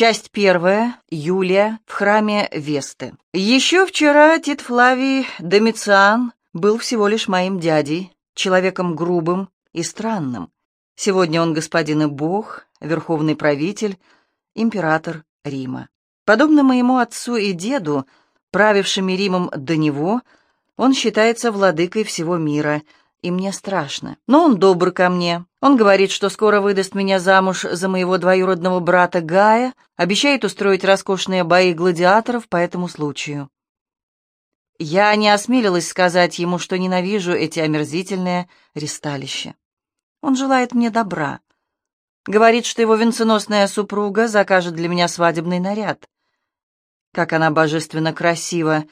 Часть первая. Юлия в храме Весты. Еще вчера Тит Флавий Домициан был всего лишь моим дядей, человеком грубым и странным. Сегодня он господин и бог, верховный правитель, император Рима. Подобно моему отцу и деду, правившими Римом до него, он считается владыкой всего мира — и мне страшно. Но он добр ко мне. Он говорит, что скоро выдаст меня замуж за моего двоюродного брата Гая, обещает устроить роскошные бои гладиаторов по этому случаю. Я не осмелилась сказать ему, что ненавижу эти омерзительные ристалища. Он желает мне добра. Говорит, что его венценосная супруга закажет для меня свадебный наряд. Как она божественно красива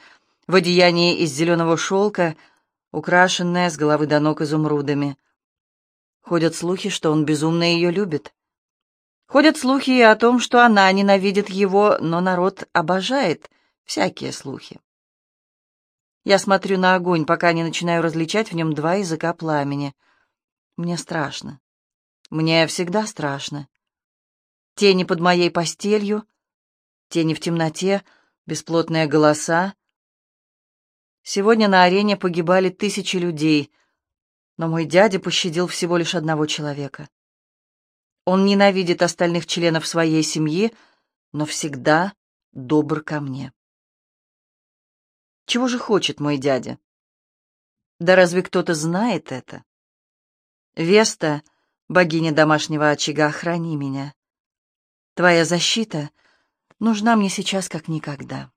в одеянии из зеленого шелка — украшенная с головы до ног изумрудами. Ходят слухи, что он безумно ее любит. Ходят слухи и о том, что она ненавидит его, но народ обожает всякие слухи. Я смотрю на огонь, пока не начинаю различать в нем два языка пламени. Мне страшно. Мне всегда страшно. Тени под моей постелью, тени в темноте, бесплотные голоса, Сегодня на арене погибали тысячи людей, но мой дядя пощадил всего лишь одного человека. Он ненавидит остальных членов своей семьи, но всегда добр ко мне. Чего же хочет мой дядя? Да разве кто-то знает это? Веста, богиня домашнего очага, храни меня. Твоя защита нужна мне сейчас как никогда.